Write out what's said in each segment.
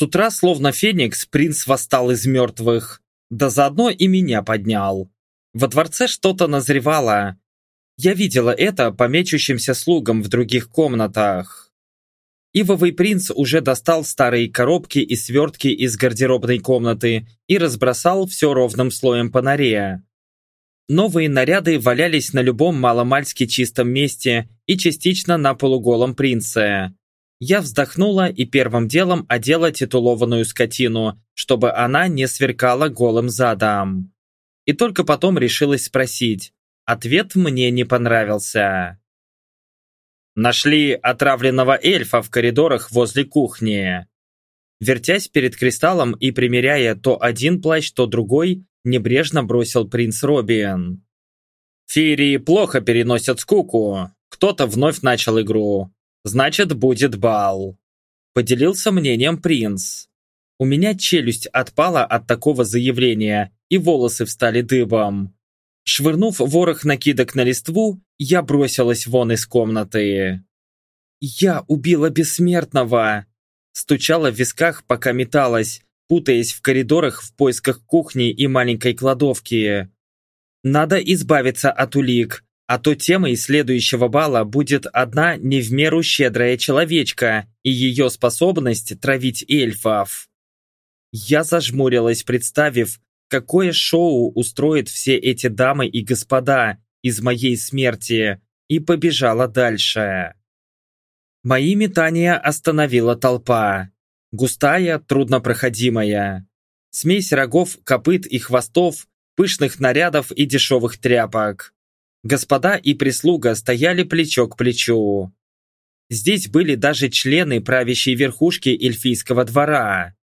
С утра, словно феникс, принц восстал из мертвых, да заодно и меня поднял. Во дворце что-то назревало. Я видела это по мечущимся слугам в других комнатах. Ивовый принц уже достал старые коробки и свертки из гардеробной комнаты и разбросал все ровным слоем по норе. Новые наряды валялись на любом маломальски чистом месте и частично на полуголом принце. Я вздохнула и первым делом одела титулованную скотину, чтобы она не сверкала голым задом. И только потом решилась спросить. Ответ мне не понравился. Нашли отравленного эльфа в коридорах возле кухни. Вертясь перед кристаллом и примеряя то один плащ, то другой, небрежно бросил принц Робин. Феерии плохо переносят скуку. Кто-то вновь начал игру. Значит, будет бал. Поделился мнением принц. У меня челюсть отпала от такого заявления, и волосы встали дыбом. Швырнув ворох накидок на листву, я бросилась вон из комнаты. «Я убила бессмертного!» Стучала в висках, пока металась, путаясь в коридорах в поисках кухни и маленькой кладовки. Надо избавиться от улик, а то темой следующего бала будет одна не в меру щедрая человечка и ее способность травить эльфов. Я зажмурилась, представив, какое шоу устроят все эти дамы и господа из моей смерти, и побежала дальше. Мои метания остановила толпа. Густая, труднопроходимая. Смесь рогов, копыт и хвостов, пышных нарядов и дешевых тряпок. Господа и прислуга стояли плечо к плечу. Здесь были даже члены правящей верхушки эльфийского двора.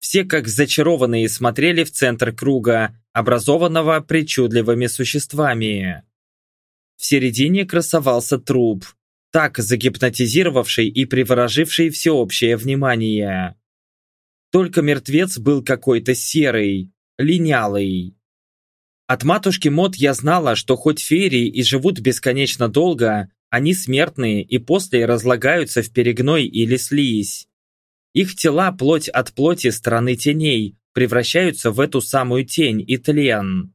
Все как зачарованные смотрели в центр круга, образованного причудливыми существами. В середине красовался труп, так загипнотизировавший и привороживший всеобщее внимание. Только мертвец был какой-то серый, линялый. От матушки Мод я знала, что хоть феерии и живут бесконечно долго, они смертные и после разлагаются в перегной или слизь. Их тела плоть от плоти страны теней превращаются в эту самую тень и тлен.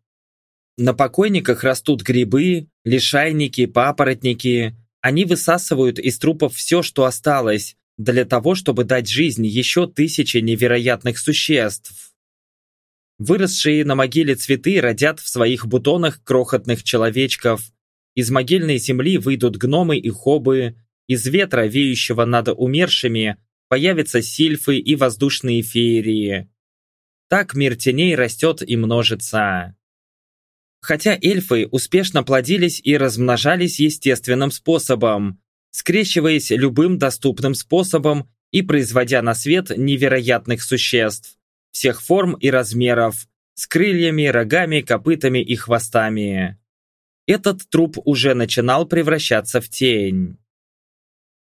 На покойниках растут грибы, лишайники, папоротники. Они высасывают из трупов все, что осталось, для того, чтобы дать жизнь еще тысяче невероятных существ. Выросшие на могиле цветы родят в своих бутонах крохотных человечков. Из могильной земли выйдут гномы и хобы, из ветра, веющего над умершими, появятся сильфы и воздушные феерии. Так мир теней растет и множится. Хотя эльфы успешно плодились и размножались естественным способом, скрещиваясь любым доступным способом и производя на свет невероятных существ, всех форм и размеров, с крыльями, рогами, копытами и хвостами. Этот труп уже начинал превращаться в тень.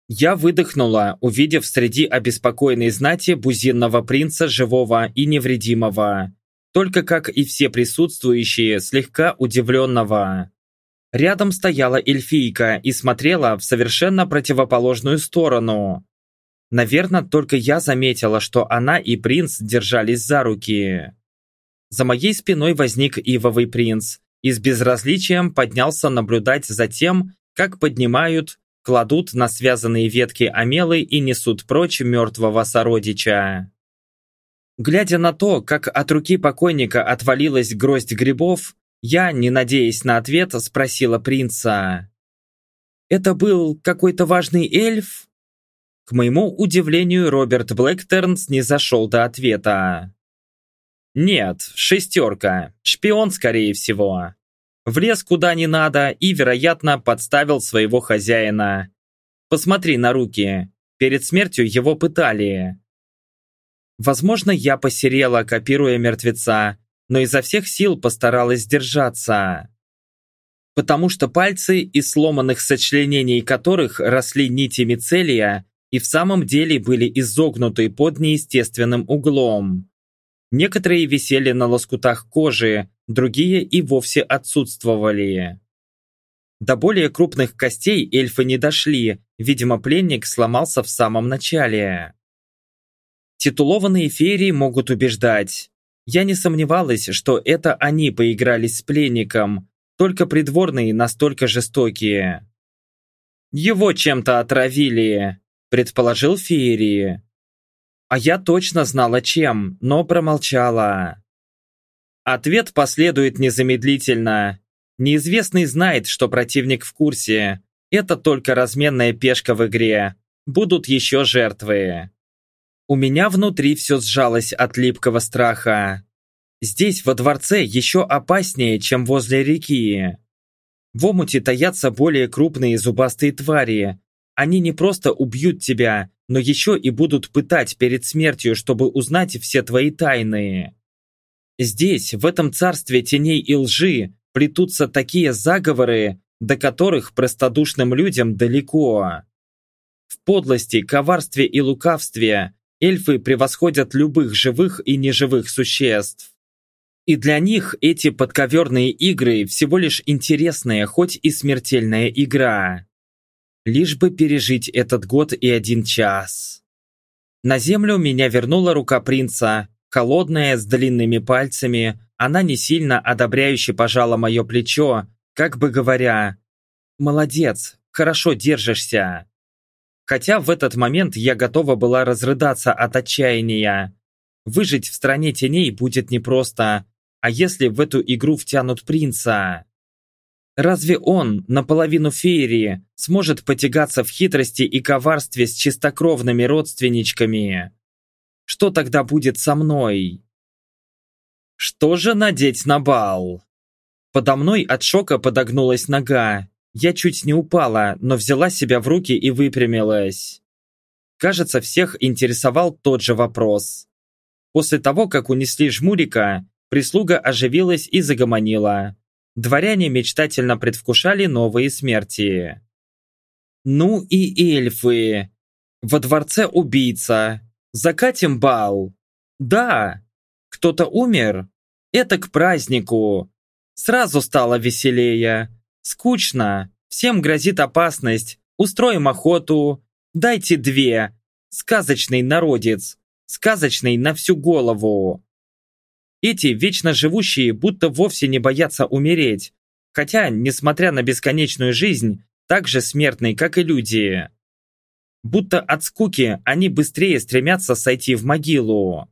Я выдохнула, увидев среди обеспокоенной знати бузинного принца живого и невредимого, только как и все присутствующие, слегка удивленного. Рядом стояла эльфийка и смотрела в совершенно противоположную сторону. Наверное, только я заметила, что она и принц держались за руки. За моей спиной возник ивовый принц и с безразличием поднялся наблюдать за тем, как поднимают кладут на связанные ветки омелы и несут прочь мертвого сородича. Глядя на то, как от руки покойника отвалилась гроздь грибов, я, не надеясь на ответ, спросила принца. «Это был какой-то важный эльф?» К моему удивлению, Роберт Блэктернс не зашел до ответа. «Нет, шестерка. Шпион, скорее всего влез куда не надо и, вероятно, подставил своего хозяина. Посмотри на руки. Перед смертью его пытали. Возможно, я посерела, копируя мертвеца, но изо всех сил постаралась сдержаться. Потому что пальцы, из сломанных сочленений которых росли нити мицелия, и в самом деле были изогнуты под неестественным углом. Некоторые висели на лоскутах кожи, другие и вовсе отсутствовали. До более крупных костей эльфы не дошли, видимо, пленник сломался в самом начале. Титулованные феерии могут убеждать. Я не сомневалась, что это они поигрались с пленником, только придворные настолько жестокие. «Его чем-то отравили», – предположил Феерии. А я точно знала чем, но промолчала. Ответ последует незамедлительно. Неизвестный знает, что противник в курсе. Это только разменная пешка в игре. Будут еще жертвы. У меня внутри все сжалось от липкого страха. Здесь, во дворце, еще опаснее, чем возле реки. В омуте таятся более крупные зубастые твари. Они не просто убьют тебя, но еще и будут пытать перед смертью, чтобы узнать все твои тайны. Здесь, в этом царстве теней и лжи, плетутся такие заговоры, до которых простодушным людям далеко. В подлости, коварстве и лукавстве эльфы превосходят любых живых и неживых существ. И для них эти подковерные игры всего лишь интересная, хоть и смертельная игра. Лишь бы пережить этот год и один час. На землю меня вернула рука принца, холодная, с длинными пальцами. Она не сильно одобряюще пожала мое плечо, как бы говоря, «Молодец, хорошо держишься». Хотя в этот момент я готова была разрыдаться от отчаяния. Выжить в стране теней будет непросто, а если в эту игру втянут принца? Разве он, наполовину феерии, сможет потягаться в хитрости и коварстве с чистокровными родственничками? Что тогда будет со мной? Что же надеть на бал? Подо мной от шока подогнулась нога. Я чуть не упала, но взяла себя в руки и выпрямилась. Кажется, всех интересовал тот же вопрос. После того, как унесли жмурика, прислуга оживилась и загомонила дворяне мечтательно предвкушали новые смерти. Ну и эльфы. Во дворце убийца. Закатим бал. Да. Кто-то умер? Это к празднику. Сразу стало веселее. Скучно. Всем грозит опасность. Устроим охоту. Дайте две. Сказочный народец. Сказочный на всю голову. Эти вечно живущие будто вовсе не боятся умереть, хотя, несмотря на бесконечную жизнь, так же смертны, как и люди. Будто от скуки они быстрее стремятся сойти в могилу.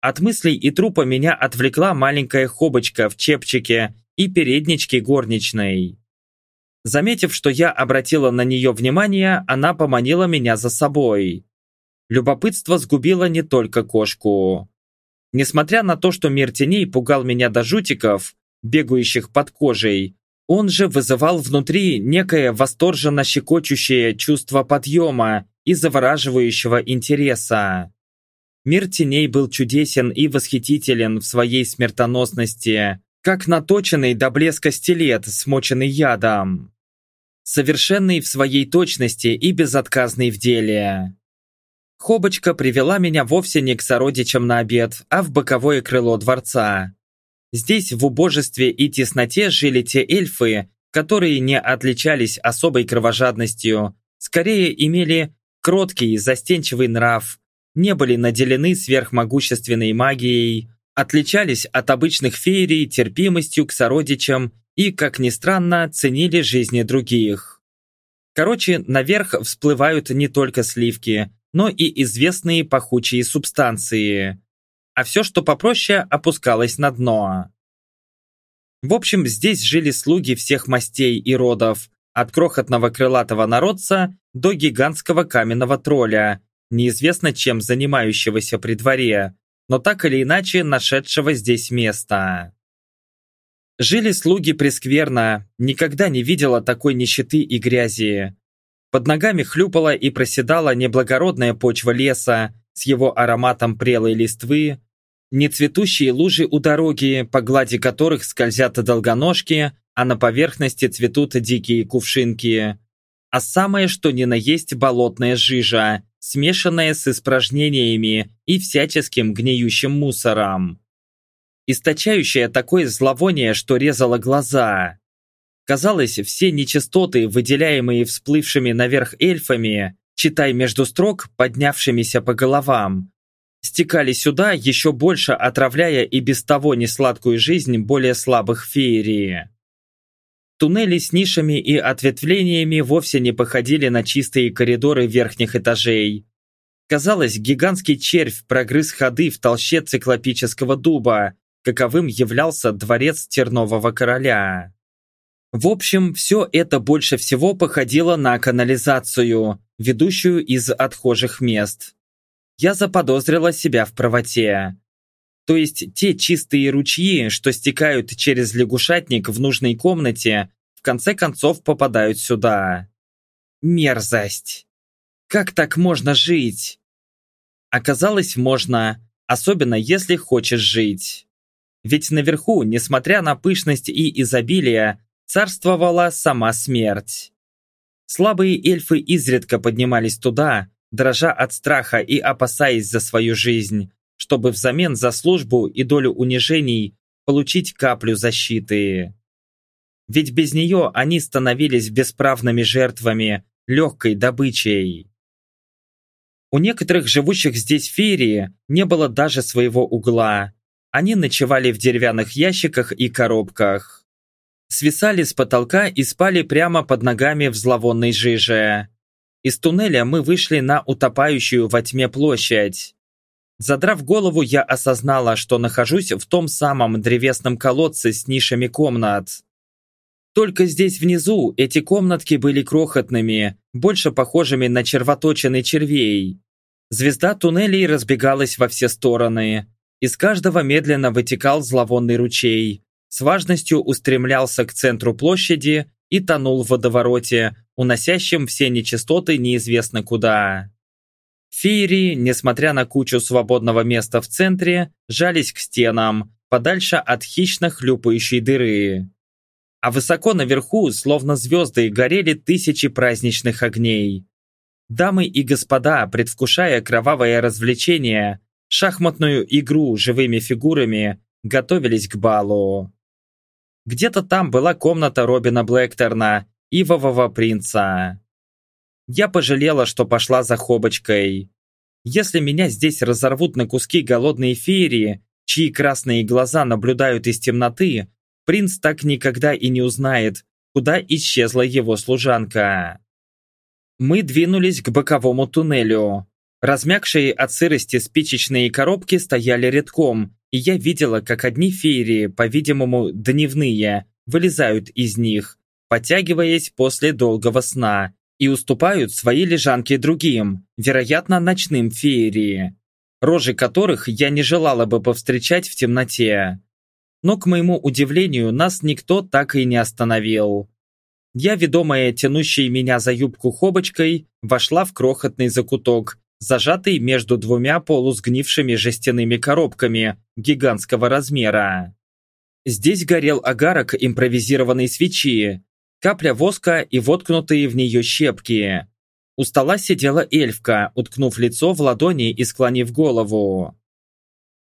От мыслей и трупа меня отвлекла маленькая хобочка в чепчике и передничке горничной. Заметив, что я обратила на нее внимание, она поманила меня за собой. Любопытство сгубило не только кошку. Несмотря на то, что мир теней пугал меня до жутиков, бегающих под кожей, он же вызывал внутри некое восторженно щекочущее чувство подъема и завораживающего интереса. Мир теней был чудесен и восхитителен в своей смертоносности, как наточенный до блеска стилет, смоченный ядом. Совершенный в своей точности и безотказный в деле. Хобочка привела меня вовсе не к сородичам на обед, а в боковое крыло дворца. Здесь в убожестве и тесноте жили те эльфы, которые не отличались особой кровожадностью, скорее имели кроткий, застенчивый нрав, не были наделены сверхмогущественной магией, отличались от обычных феерий терпимостью к сородичам и, как ни странно, ценили жизни других. Короче, наверх всплывают не только сливки, но и известные пахучие субстанции. А все, что попроще, опускалось на дно. В общем, здесь жили слуги всех мастей и родов, от крохотного крылатого народца до гигантского каменного тролля, неизвестно чем занимающегося при дворе, но так или иначе нашедшего здесь место. Жили слуги прескверно, никогда не видела такой нищеты и грязи. Под ногами хлюпала и проседала неблагородная почва леса с его ароматом прелой листвы, нецветущие лужи у дороги, по глади которых скользят долгоножки, а на поверхности цветут дикие кувшинки. А самое что ни на есть болотная жижа, смешанная с испражнениями и всяческим гниющим мусором. Источающая такое зловоние, что резало глаза. Казалось, все нечистоты, выделяемые всплывшими наверх эльфами, читай между строк, поднявшимися по головам, стекали сюда, еще больше отравляя и без того несладкую жизнь более слабых феерии. Туннели с нишами и ответвлениями вовсе не походили на чистые коридоры верхних этажей. Казалось, гигантский червь прогрыз ходы в толще циклопического дуба, каковым являлся дворец Тернового короля. В общем, все это больше всего походило на канализацию, ведущую из отхожих мест. Я заподозрила себя в правоте. То есть те чистые ручьи, что стекают через лягушатник в нужной комнате, в конце концов попадают сюда. Мерзость! Как так можно жить? Оказалось, можно, особенно если хочешь жить. Ведь наверху, несмотря на пышность и изобилие, царствовала сама смерть. Слабые эльфы изредка поднимались туда, дрожа от страха и опасаясь за свою жизнь, чтобы взамен за службу и долю унижений получить каплю защиты. Ведь без нее они становились бесправными жертвами, легкой добычей. У некоторых живущих здесь феерии не было даже своего угла. Они ночевали в деревянных ящиках и коробках. Свисали с потолка и спали прямо под ногами в зловонной жиже. Из туннеля мы вышли на утопающую во тьме площадь. Задрав голову, я осознала, что нахожусь в том самом древесном колодце с нишами комнат. Только здесь внизу эти комнатки были крохотными, больше похожими на червоточины червей. Звезда туннелей разбегалась во все стороны. Из каждого медленно вытекал зловонный ручей, с важностью устремлялся к центру площади и тонул в водовороте, уносящем все нечистоты неизвестно куда. Феерии, несмотря на кучу свободного места в центре, жались к стенам, подальше от хищно хлюпающей дыры. А высоко наверху, словно звезды, горели тысячи праздничных огней. Дамы и господа, предвкушая кровавое развлечение, шахматную игру живыми фигурами, готовились к балу. Где-то там была комната Робина Блэкторна, Ивового принца. Я пожалела, что пошла за Хобочкой. Если меня здесь разорвут на куски голодные феерии, чьи красные глаза наблюдают из темноты, принц так никогда и не узнает, куда исчезла его служанка. Мы двинулись к боковому туннелю. Размягшие от сырости спичечные коробки стояли редком, и я видела, как одни феерии, по-видимому, дневные, вылезают из них, подтягиваясь после долгого сна, и уступают свои лежанки другим, вероятно, ночным феерии, рожи которых я не желала бы повстречать в темноте. Но, к моему удивлению, нас никто так и не остановил. Я, ведомая тянущей меня за юбку хобочкой, вошла в крохотный закуток, зажатый между двумя полусгнившими жестяными коробками гигантского размера. Здесь горел агарок импровизированной свечи, капля воска и воткнутые в нее щепки. У стола сидела эльфка, уткнув лицо в ладони и склонив голову.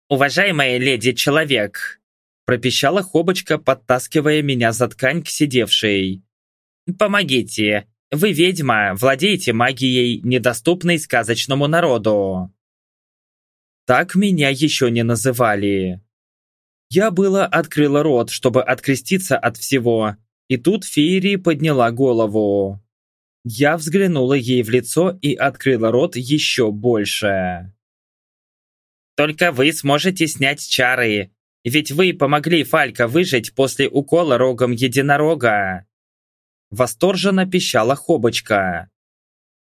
«Уважаемая леди-человек!» пропищала Хобочка, подтаскивая меня за ткань к сидевшей. «Помогите! Вы ведьма, владеете магией, недоступной сказочному народу!» Так меня еще не называли. Я было открыла рот, чтобы откреститься от всего, и тут Фейри подняла голову. Я взглянула ей в лицо и открыла рот еще больше. «Только вы сможете снять чары, ведь вы помогли Фалька выжить после укола рогом единорога!» Восторженно пищала Хобочка.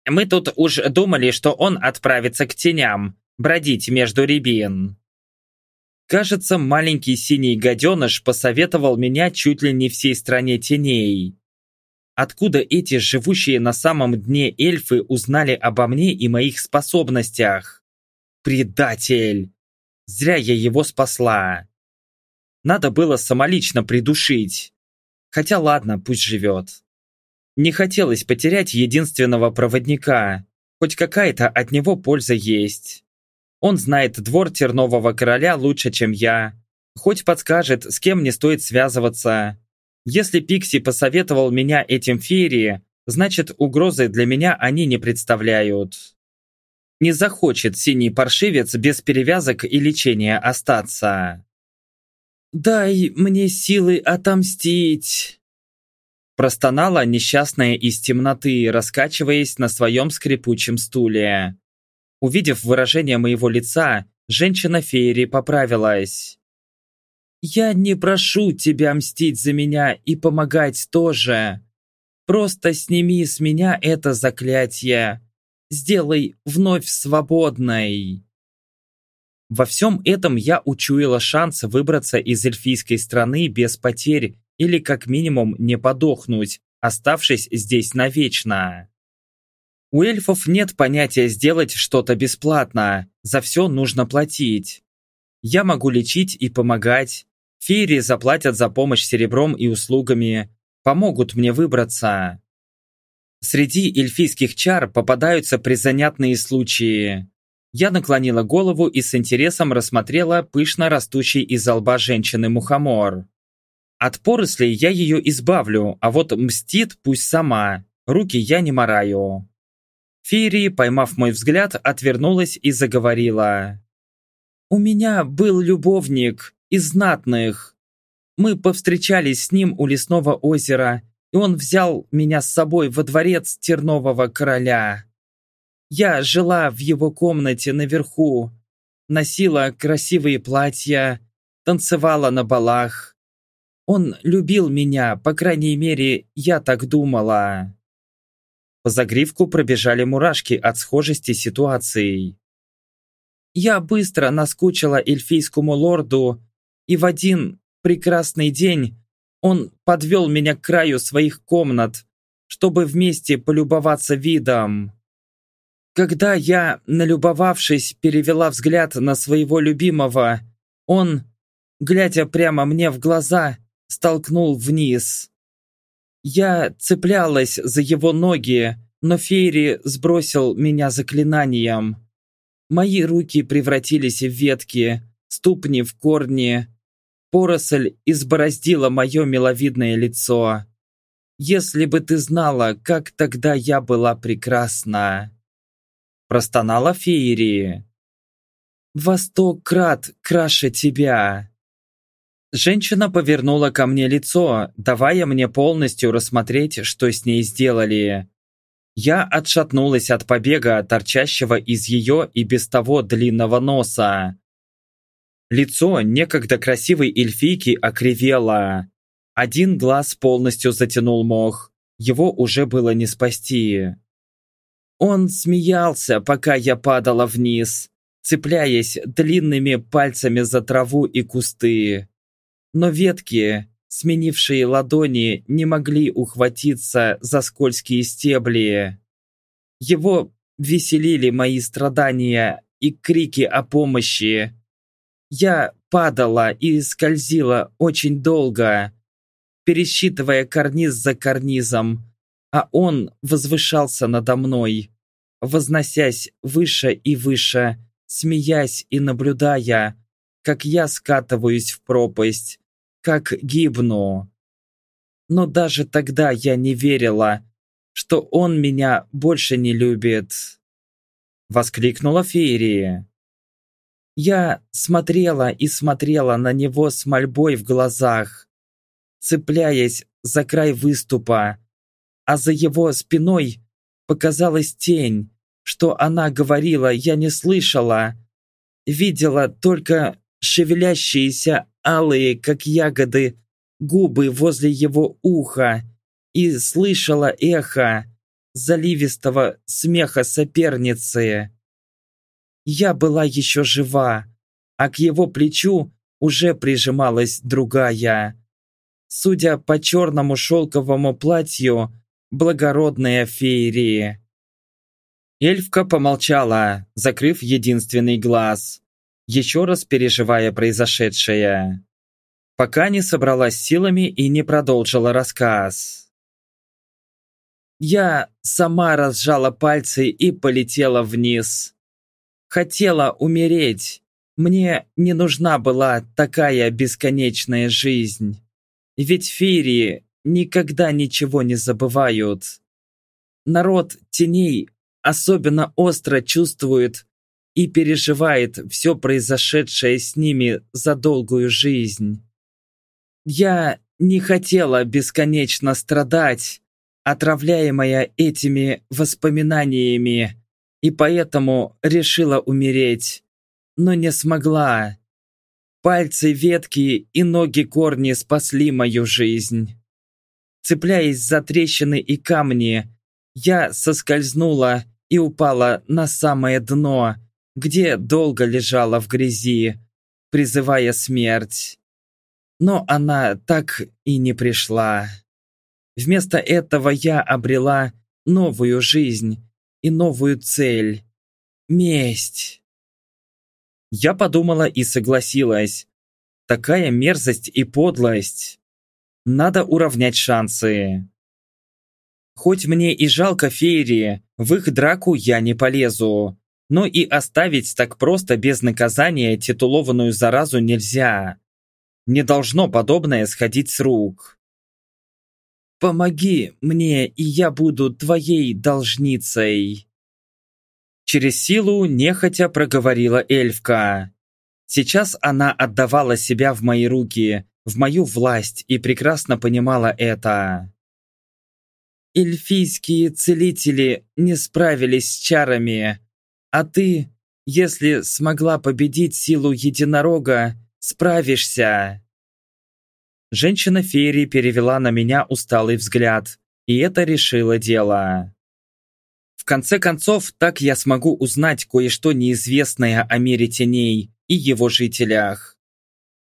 «Мы тут уж думали, что он отправится к теням, бродить между рябин». Кажется, маленький синий гаденыш посоветовал меня чуть ли не всей стране теней. Откуда эти живущие на самом дне эльфы узнали обо мне и моих способностях? Предатель! Зря я его спасла. Надо было самолично придушить. Хотя ладно, пусть живет. Не хотелось потерять единственного проводника. Хоть какая-то от него польза есть. Он знает двор Тернового короля лучше, чем я. Хоть подскажет, с кем не стоит связываться. Если Пикси посоветовал меня этим феерии, значит угрозы для меня они не представляют. не захочет синий паршивец без перевязок и лечения остаться. «Дай мне силы отомстить!» Простонала несчастная из темноты, раскачиваясь на своем скрипучем стуле. Увидев выражение моего лица, женщина Фейри поправилась. «Я не прошу тебя мстить за меня и помогать тоже. Просто сними с меня это заклятие. Сделай вновь свободной». Во всем этом я учуяла шанс выбраться из эльфийской страны без потерь или как минимум не подохнуть, оставшись здесь навечно. У эльфов нет понятия сделать что-то бесплатно, за все нужно платить. Я могу лечить и помогать. Фейри заплатят за помощь серебром и услугами, помогут мне выбраться. Среди эльфийских чар попадаются призанятные случаи. Я наклонила голову и с интересом рассмотрела пышно растущий из лба женщины мухомор. От порослей я ее избавлю, а вот мстит пусть сама. Руки я не мораю. Фири, поймав мой взгляд, отвернулась и заговорила. «У меня был любовник из знатных. Мы повстречались с ним у лесного озера, и он взял меня с собой во дворец Тернового короля. Я жила в его комнате наверху, носила красивые платья, танцевала на балах. Он любил меня, по крайней мере, я так думала. По загривку пробежали мурашки от схожести ситуаций. Я быстро наскучила эльфийскому лорду, и в один прекрасный день он подвел меня к краю своих комнат, чтобы вместе полюбоваться видом. Когда я, налюбовавшись, перевела взгляд на своего любимого, он, глядя прямо мне в глаза, столкнул вниз. Я цеплялась за его ноги, но Фейри сбросил меня заклинанием. Мои руки превратились в ветки, ступни в корни. Поросль избороздила мое миловидное лицо. Если бы ты знала, как тогда я была прекрасна. Простонала Феерии. «Во сто крат краше тебя!» Женщина повернула ко мне лицо, давая мне полностью рассмотреть, что с ней сделали. Я отшатнулась от побега, торчащего из ее и без того длинного носа. Лицо некогда красивой эльфийки окривело. Один глаз полностью затянул мох. Его уже было не спасти. Он смеялся, пока я падала вниз, цепляясь длинными пальцами за траву и кусты. Но ветки, сменившие ладони, не могли ухватиться за скользкие стебли. Его веселили мои страдания и крики о помощи. Я падала и скользила очень долго, пересчитывая карниз за карнизом, а он возвышался надо мной, возносясь выше и выше, смеясь и наблюдая, как я скатываюсь в пропасть, как гибну. Но даже тогда я не верила, что он меня больше не любит. Воскликнула Феерия. Я смотрела и смотрела на него с мольбой в глазах, цепляясь за край выступа, а за его спиной показалась тень. Что она говорила, я не слышала. Видела только шевелящиеся алые, как ягоды, губы возле его уха и слышала эхо заливистого смеха соперницы. Я была еще жива, а к его плечу уже прижималась другая. Судя по черному шелковому платью, благородная феерия. Эльфка помолчала, закрыв единственный глаз, еще раз переживая произошедшее, пока не собралась силами и не продолжила рассказ. Я сама разжала пальцы и полетела вниз. Хотела умереть. Мне не нужна была такая бесконечная жизнь. Ведь феерии никогда ничего не забывают. Народ теней особенно остро чувствует и переживает все произошедшее с ними за долгую жизнь. Я не хотела бесконечно страдать, отравляемая этими воспоминаниями, и поэтому решила умереть, но не смогла. Пальцы ветки и ноги корни спасли мою жизнь. Цепляясь за трещины и камни, я соскользнула и упала на самое дно, где долго лежала в грязи, призывая смерть. Но она так и не пришла. Вместо этого я обрела новую жизнь и новую цель – месть. Я подумала и согласилась. Такая мерзость и подлость. Надо уравнять шансы. Хоть мне и жалко феерии, в их драку я не полезу. Но и оставить так просто без наказания титулованную заразу нельзя. Не должно подобное сходить с рук. Помоги мне, и я буду твоей должницей. Через силу нехотя проговорила эльфка. Сейчас она отдавала себя в мои руки, в мою власть и прекрасно понимала это. Эльфийские целители не справились с чарами, а ты, если смогла победить силу единорога, справишься. Женщина Ферри перевела на меня усталый взгляд, и это решило дело. В конце концов, так я смогу узнать кое-что неизвестное о мире теней и его жителях.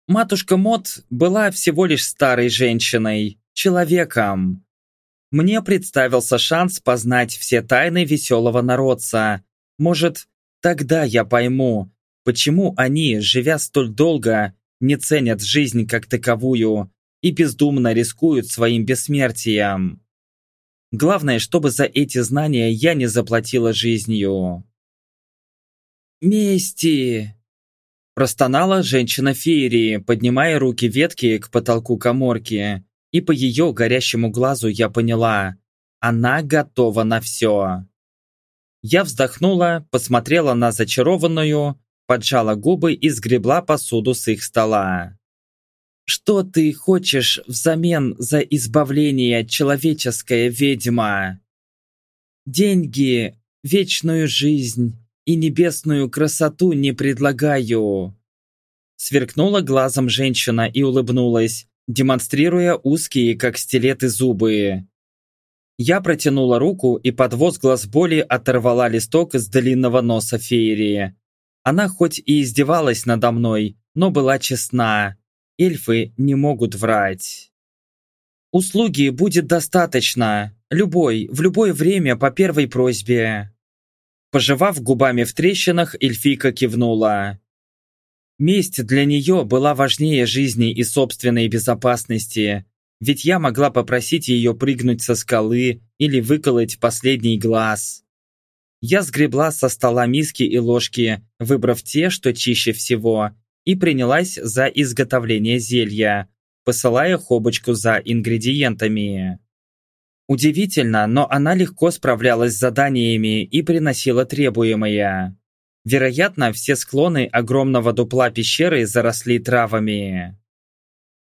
Матушка Мот была всего лишь старой женщиной, человеком. Мне представился шанс познать все тайны веселого народца. Может, тогда я пойму, почему они, живя столь долго, не ценят жизнь как таковую и бездумно рискуют своим бессмертием. Главное, чтобы за эти знания я не заплатила жизнью. «Мести!» Простонала женщина Феерии, поднимая руки ветки к потолку коморки, и по ее горящему глазу я поняла, она готова на все. Я вздохнула, посмотрела на зачарованную, поджала губы и сгребла посуду с их стола. «Что ты хочешь взамен за избавление, человеческая ведьма?» «Деньги, вечную жизнь и небесную красоту не предлагаю!» Сверкнула глазом женщина и улыбнулась, демонстрируя узкие, как стилеты, зубы. Я протянула руку и под возглас боли оторвала листок из длинного носа феерии. Она хоть и издевалась надо мной, но была честна. Эльфы не могут врать. Услуги будет достаточно. Любой, в любое время по первой просьбе. Пожевав губами в трещинах, эльфийка кивнула. Месть для нее была важнее жизни и собственной безопасности, ведь я могла попросить ее прыгнуть со скалы или выколоть последний глаз. Я сгребла со стола миски и ложки, выбрав те, что чище всего, и принялась за изготовление зелья, посылая хобочку за ингредиентами. Удивительно, но она легко справлялась с заданиями и приносила требуемое. Вероятно, все склоны огромного дупла пещеры заросли травами.